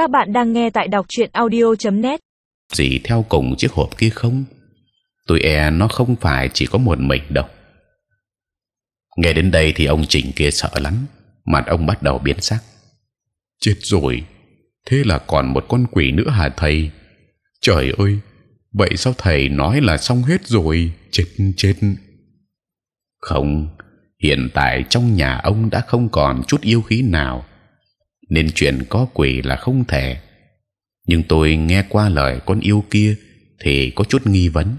Các bạn đang nghe tại đọc truyện audio.net. Gì theo cùng chiếc hộp kia không? Tôi e nó không phải chỉ có một mình đâu. Nghe đến đây thì ông Trình kia sợ lắm, mặt ông bắt đầu biến sắc. Chết rồi, thế là còn một con quỷ nữa hả thầy? Trời ơi, vậy sao thầy nói là xong hết rồi? Chết chết. Không, hiện tại trong nhà ông đã không còn chút yêu khí nào, nên chuyện có quỷ là không thể. Nhưng tôi nghe qua lời con yêu kia thì có chút nghi vấn.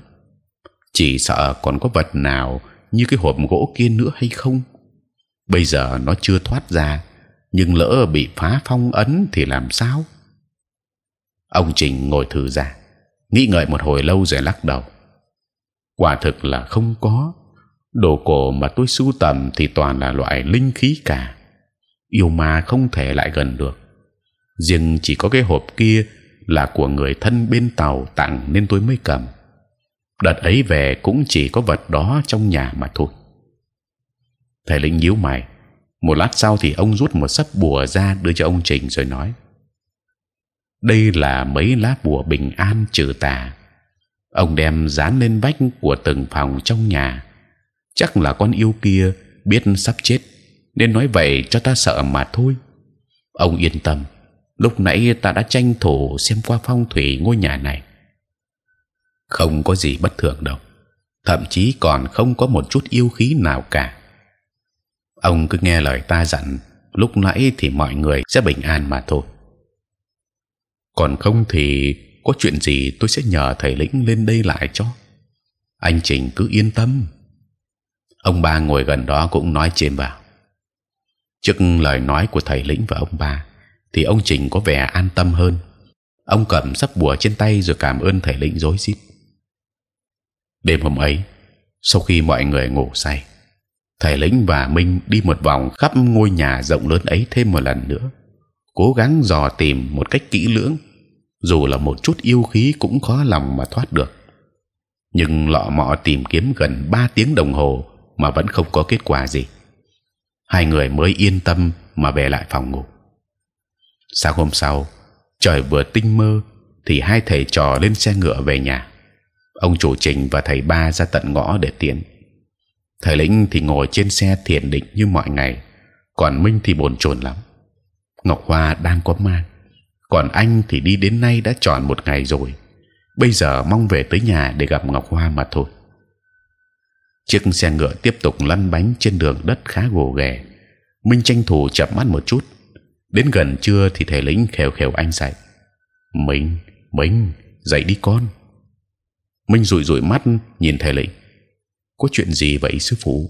Chỉ sợ còn có vật nào như cái hộp gỗ kia nữa hay không? Bây giờ nó chưa thoát ra, nhưng lỡ bị phá phong ấn thì làm sao? Ông Trình ngồi thử ra, nghĩ ngợi một hồi lâu rồi lắc đầu. Quả thực là không có. Đồ cổ mà tôi sưu tầm thì toàn là loại linh khí cả. Yêu ma không thể lại gần được. riêng chỉ có cái hộp kia là của người thân bên tàu tặng nên tôi mới cầm. Đợt ấy về cũng chỉ có vật đó trong nhà mà thôi. Thầy lĩnh nhíu mày. Một lát sau thì ông rút một sấp bùa ra đưa cho ông Trình rồi nói: đây là mấy lá bùa bình an trừ tà. Ông đem dán lên vách của từng phòng trong nhà. Chắc là con yêu kia biết sắp chết nên nói vậy cho ta sợ mà thôi. Ông yên tâm. Lúc nãy ta đã tranh thủ xem qua phong thủy ngôi nhà này, không có gì bất thường đâu. Thậm chí còn không có một chút yêu khí nào cả. Ông cứ nghe lời ta dặn. Lúc nãy thì mọi người sẽ bình an mà thôi còn không thì có chuyện gì tôi sẽ nhờ thầy lĩnh lên đây lại cho anh trình cứ yên tâm ông ba ngồi gần đó cũng nói trên vào trước lời nói của thầy lĩnh và ông ba, thì ông trình có vẻ an tâm hơn. Ông cầm sắp bùa trên tay rồi cảm ơn thầy lĩnh rối rít. Đêm hôm ấy, sau khi mọi người ngủ say, thầy lĩnh và minh đi một vòng khắp ngôi nhà rộng lớn ấy thêm một lần nữa, cố gắng dò tìm một cách kỹ lưỡng. Dù là một chút yêu khí cũng khó lòng mà thoát được. Nhưng lọ mọ tìm kiếm gần 3 tiếng đồng hồ mà vẫn không có kết quả gì hai người mới yên tâm mà về lại phòng ngủ. Sáng hôm sau, trời vừa tinh mơ thì hai thầy trò lên xe ngựa về nhà. Ông chủ trình và thầy ba ra tận ngõ để tiến thầy lĩnh thì ngồi trên xe thiền định như mọi ngày, còn minh thì bồn chồn lắm. Ngọc hoa đang có mang, còn anh thì đi đến nay đã tròn một ngày rồi. Bây giờ mong về tới nhà để gặp ngọc hoa mà thôi chiếc xe ngựa tiếp tục lăn bánh trên đường đất khá gồ ghề. Minh tranh thủ chập mắt một chút. Đến gần trưa thì thầy lĩnh khều khều anh dậy minh minh dậy đi con. Minh rụi rụi mắt nhìn thầy lĩnh có chuyện gì vậy, sư phụ?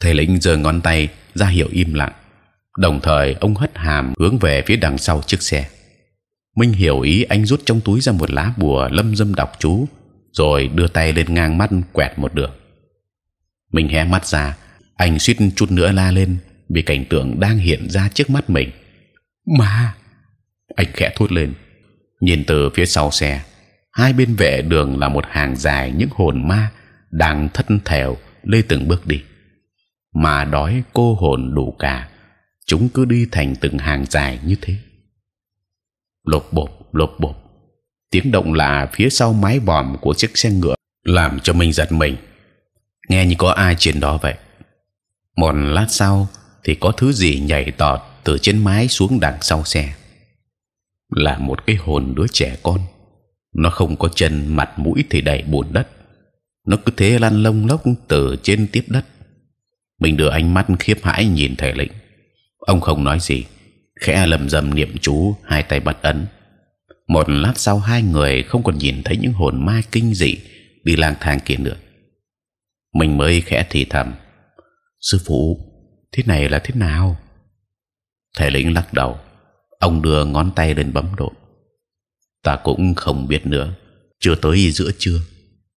Thầy lĩnh giơ ngón tay ra hiệu im lặng. Đồng thời, ông hất hàm hướng về phía đằng sau chiếc xe. Minh hiểu ý anh rút trong túi ra một lá bùa lâm dâm đọc chú rồi đưa tay lên ngang mắt quẹt một đường. Minh hé mắt ra anh suýt chút nữa la lên vì cảnh tượng đang hiện ra trước mắt mình. Mà! Anh khẽ thốt lên. Nhìn từ phía sau xe hai bên vệ đường là một hàng dài những hồn ma đang thất thèo lê từng bước đi. Mà đói cô hồn đủ cả chúng cứ đi thành từng hàng dài như thế. Lột bột lột bột tiếng động lạ phía sau mái vòm của chiếc xe ngựa, làm cho mình giật mình. Nghe như có ai trên đó vậy. Một lát sau thì có thứ gì nhảy tọt từ trên mái xuống đằng sau xe. Là một cái hồn đứa trẻ con. Nó không có chân, mặt, mũi thì đầy bùn đất. Nó cứ thế lăn lông lốc từ trên tiếp đất. Mình đưa ánh mắt khiếp hãi nhìn thầy lĩnh. Ông không nói gì, khẽ lầm rầm niệm chú, hai tay bắt ấn một lát sau hai người không còn nhìn thấy những hồn ma kinh dị đi lang thang kia nữa. Mình mới khẽ thì thầm, sư phụ, thế này là thế nào? Thầy lĩnh lắc đầu, ông đưa ngón tay lên bấm độ. Ta cũng không biết nữa, chưa tới giữa trưa,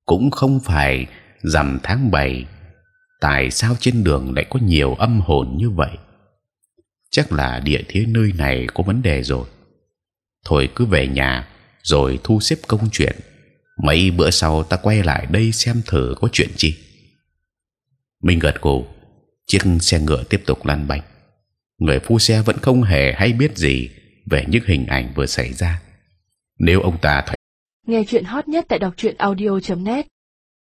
cũng không phải rằm tháng bảy, tại sao trên đường lại có nhiều âm hồn như vậy? Chắc là địa thế nơi này có vấn đề rồi. Thôi cứ về nhà rồi thu xếp công chuyện. Mấy bữa sau ta quay lại đây xem thử có chuyện gì. Minh gật gù, chiếc xe ngựa tiếp tục lăn bánh. Người phu xe vẫn không hề hay biết gì về những hình ảnh vừa xảy ra nếu ông ta thấy Nghe chuyện hot nhất tại đọc truyện audio.net